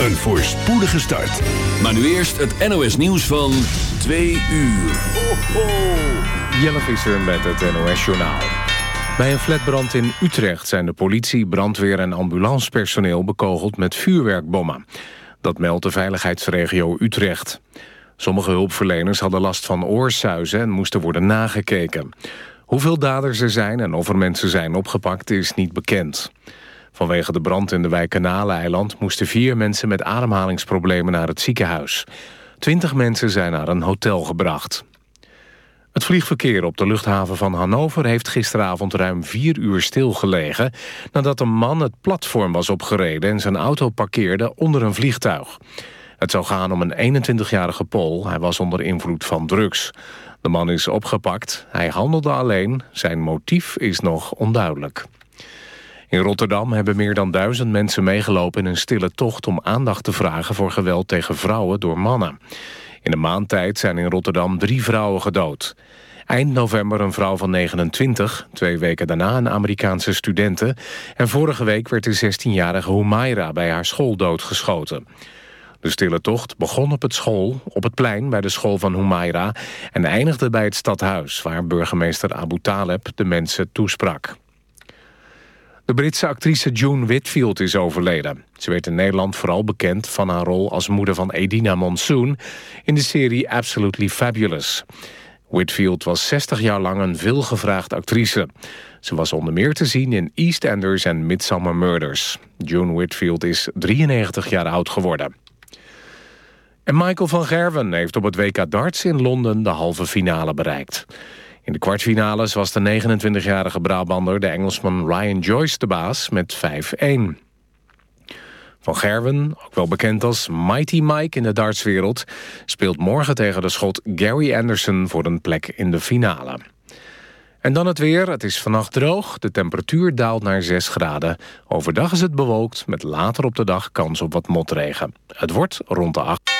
Een voorspoedige start. Maar nu eerst het NOS nieuws van 2 uur. Ho, ho. Jelle Visser met het NOS Journaal. Bij een flatbrand in Utrecht zijn de politie, brandweer en ambulancepersoneel bekogeld met vuurwerkbommen. Dat meldt de veiligheidsregio Utrecht. Sommige hulpverleners hadden last van oorsuizen en moesten worden nagekeken. Hoeveel daders er zijn en of er mensen zijn opgepakt is niet bekend. Vanwege de brand in de wijk Kanaleiland moesten vier mensen met ademhalingsproblemen naar het ziekenhuis. Twintig mensen zijn naar een hotel gebracht. Het vliegverkeer op de luchthaven van Hannover heeft gisteravond ruim vier uur stilgelegen... nadat een man het platform was opgereden en zijn auto parkeerde onder een vliegtuig. Het zou gaan om een 21-jarige Pool. Hij was onder invloed van drugs. De man is opgepakt. Hij handelde alleen. Zijn motief is nog onduidelijk. In Rotterdam hebben meer dan duizend mensen meegelopen in een stille tocht om aandacht te vragen voor geweld tegen vrouwen door mannen. In een maand tijd zijn in Rotterdam drie vrouwen gedood. Eind november een vrouw van 29, twee weken daarna een Amerikaanse studente... en vorige week werd de 16-jarige Humaira bij haar school doodgeschoten. De stille tocht begon op het school, op het plein bij de school van Humaira... en eindigde bij het stadhuis, waar burgemeester Abu Taleb de mensen toesprak. De Britse actrice June Whitfield is overleden. Ze werd in Nederland vooral bekend van haar rol als moeder van Edina Monsoon... in de serie Absolutely Fabulous. Whitfield was 60 jaar lang een veelgevraagd actrice. Ze was onder meer te zien in EastEnders en Midsummer Murders. June Whitfield is 93 jaar oud geworden. En Michael van Gerwen heeft op het WK darts in Londen de halve finale bereikt. In de kwartfinales was de 29-jarige Brabander de Engelsman Ryan Joyce de baas met 5-1. Van Gerwen, ook wel bekend als Mighty Mike in de dartswereld... speelt morgen tegen de schot Gary Anderson voor een plek in de finale. En dan het weer. Het is vannacht droog. De temperatuur daalt naar 6 graden. Overdag is het bewolkt met later op de dag kans op wat motregen. Het wordt rond de 8.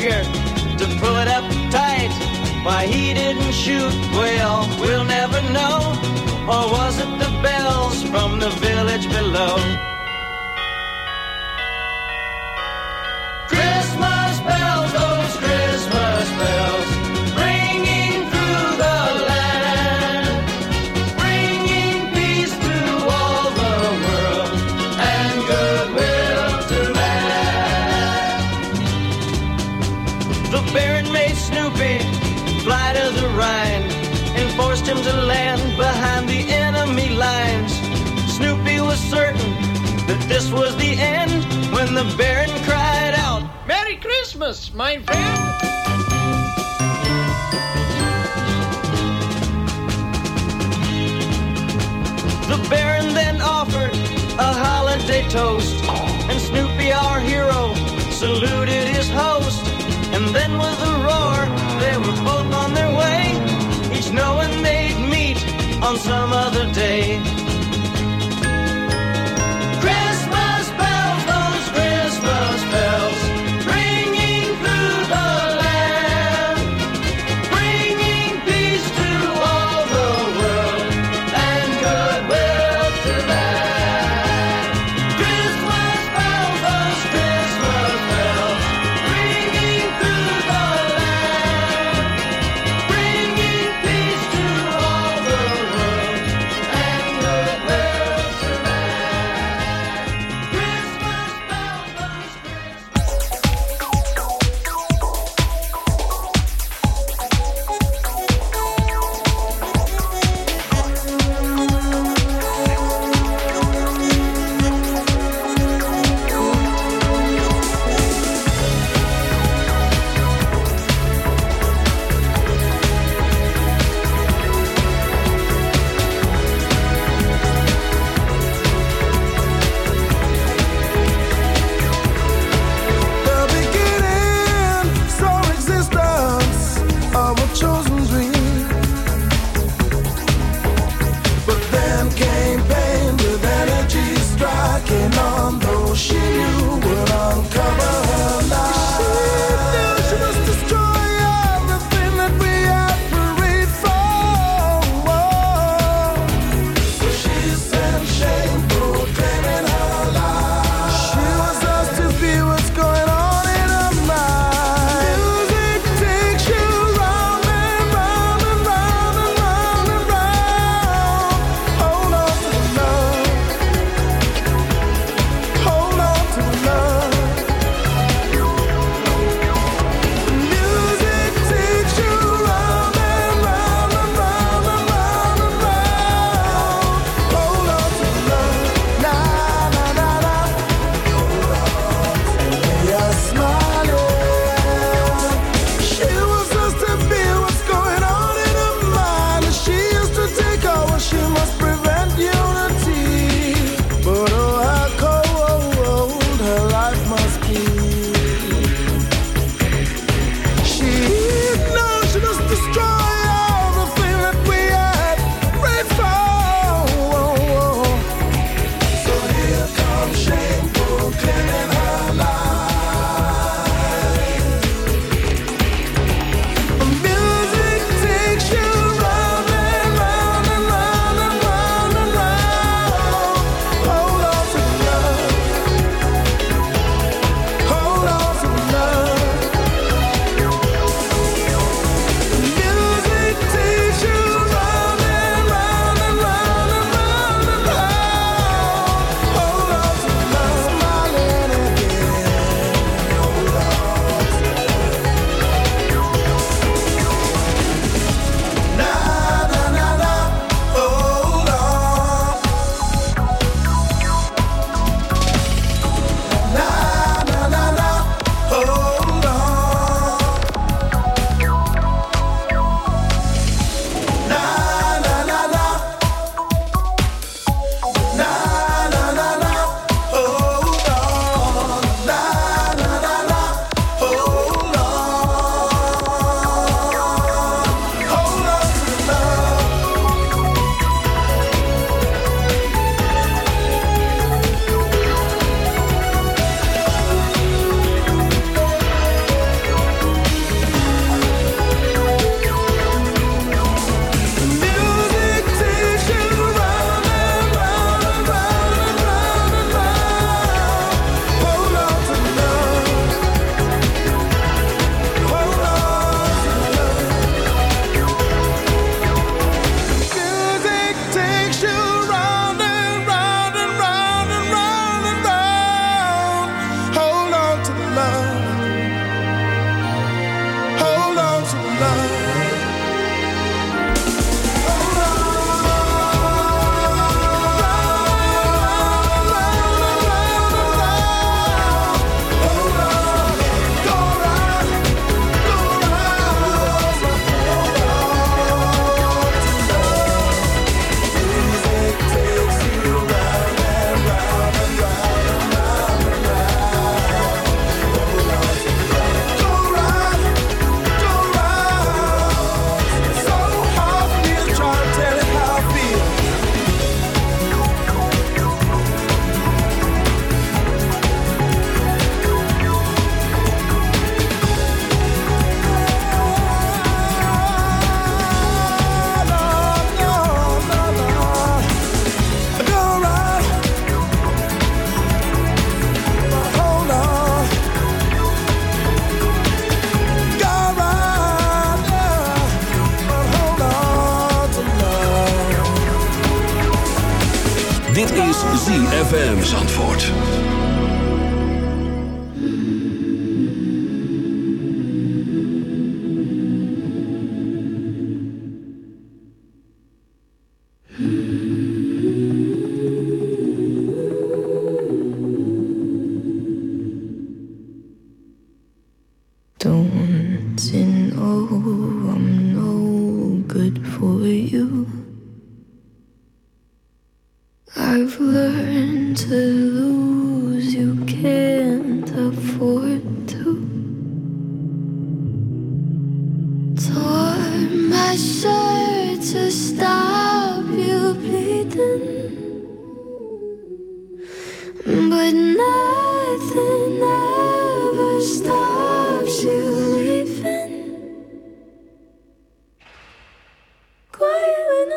Trigger to pull it up tight. Why he didn't shoot, well, we'll this was the end when the Baron cried out, Merry Christmas, my friend! The Baron then offered a holiday toast, and Snoopy, our hero, saluted his host. And then with a roar, they were both on their way, each knowing they'd meet on some other day.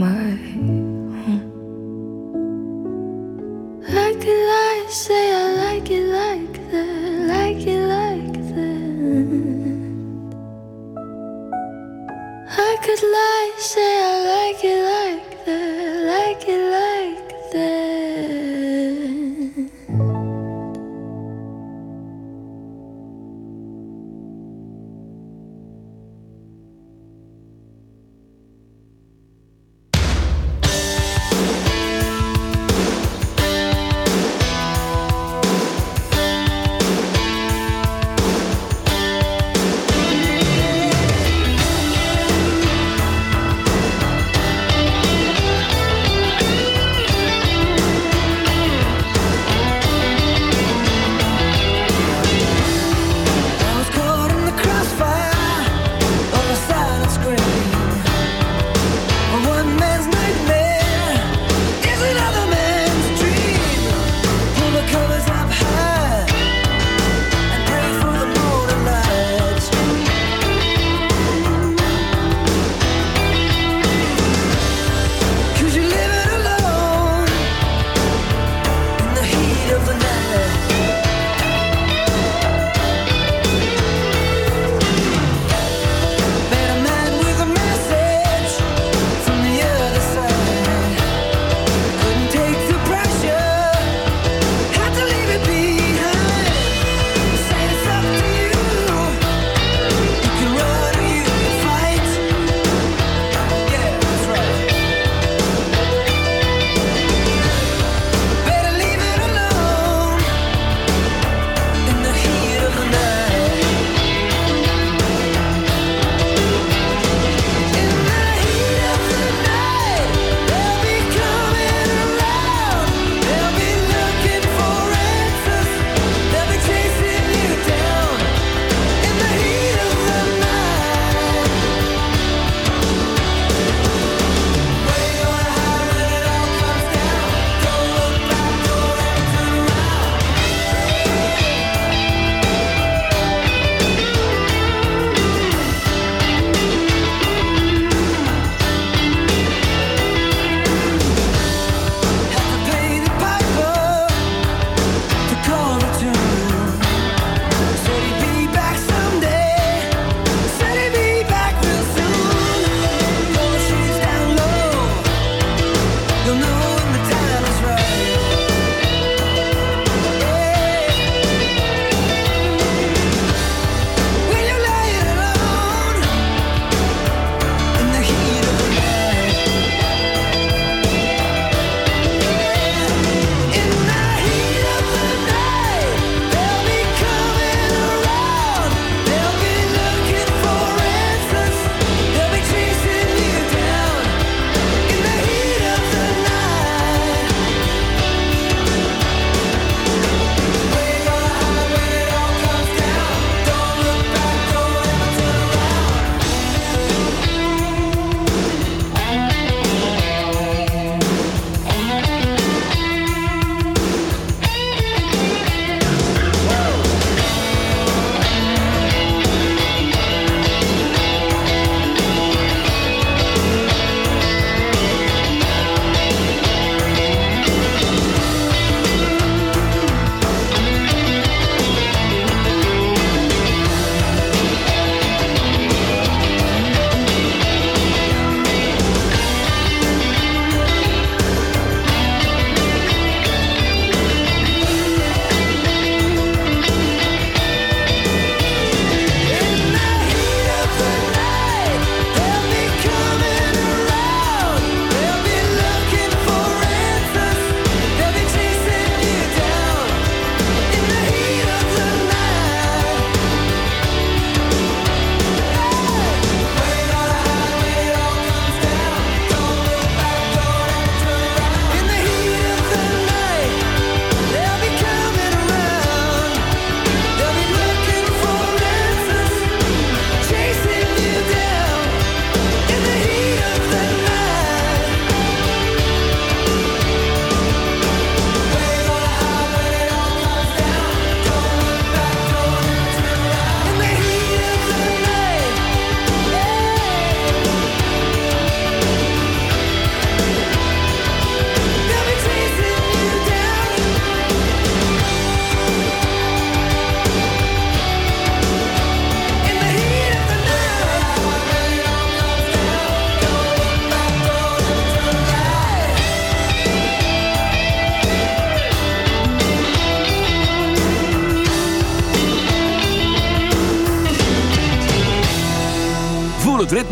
my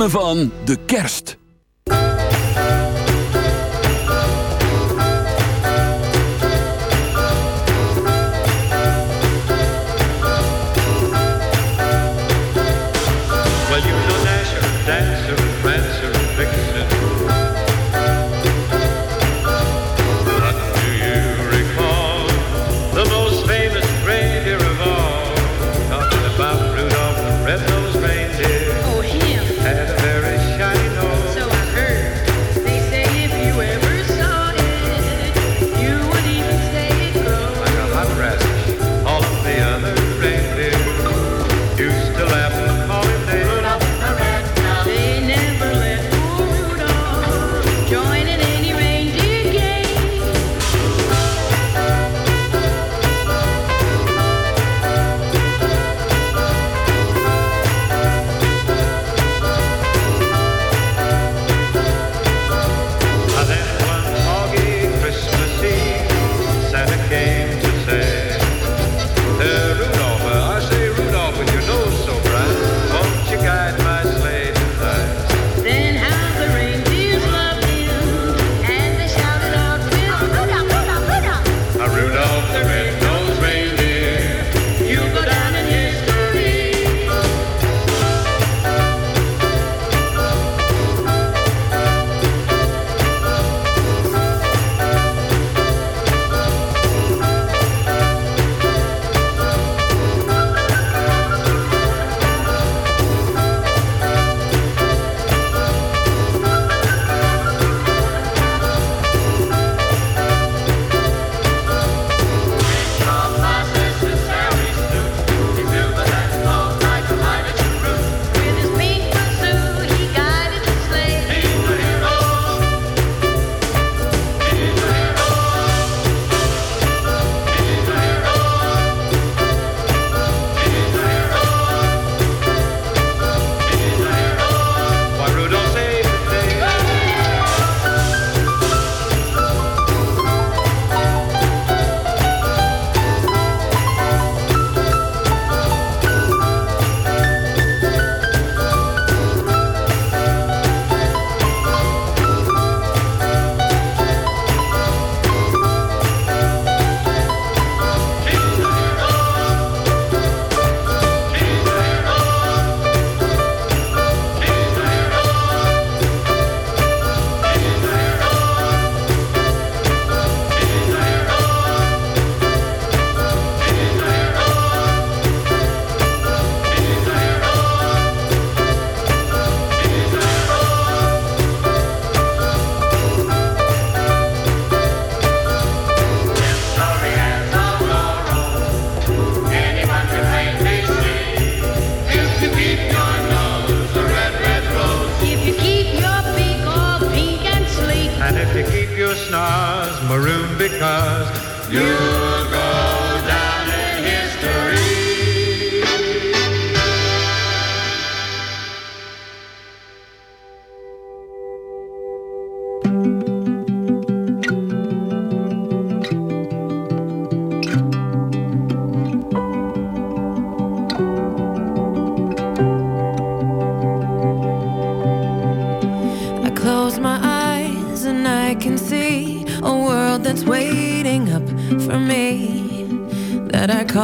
van de kerst.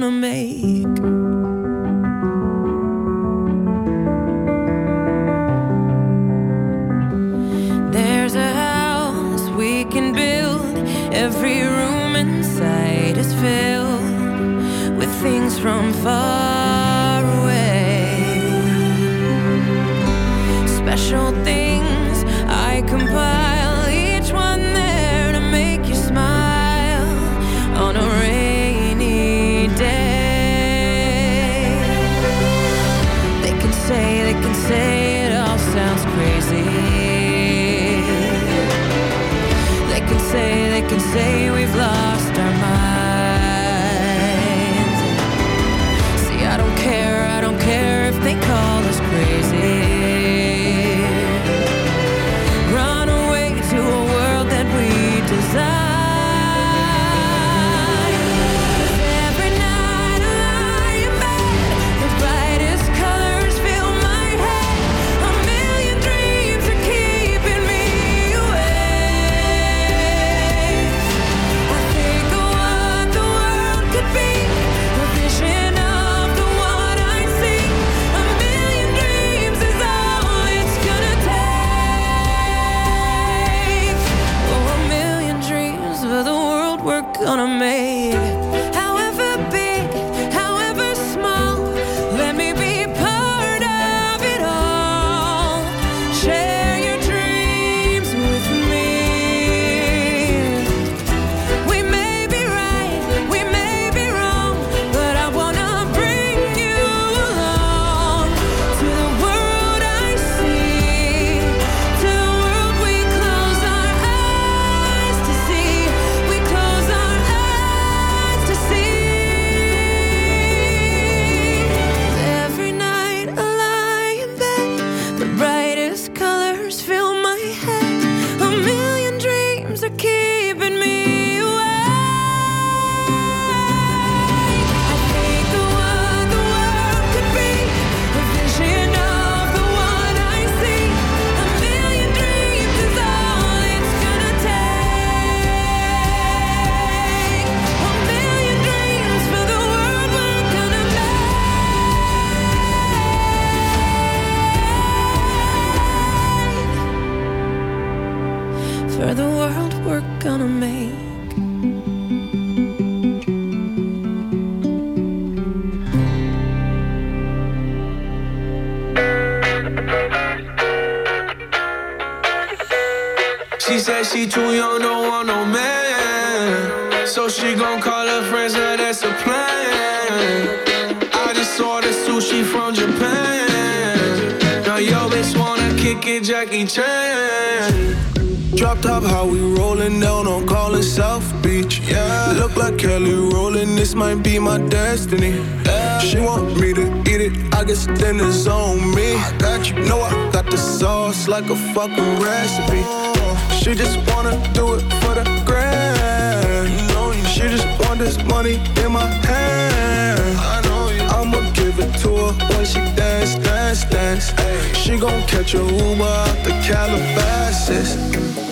gonna make. Every room inside is filled with things from far away. Special things. Can say we've lost For the world we're gonna make. She said she too young, don't want no man. So she gon' call her friends, now that's a plan. I just ordered sushi from Japan. Now yo bitch wanna kick it, Jackie Chan. Drop top, how we rollin' down on Collins South Beach. Yeah, look like Kelly Rowland, this might be my destiny. She want me to eat it, I guess it's on me. I got you, know I got the sauce like a fucking recipe. She just wanna do it for the grand. She just want this money in my hand. I know you. I'ma give it to her when she dance, dance, dance. She gon' catch a Uber out the Calabasas.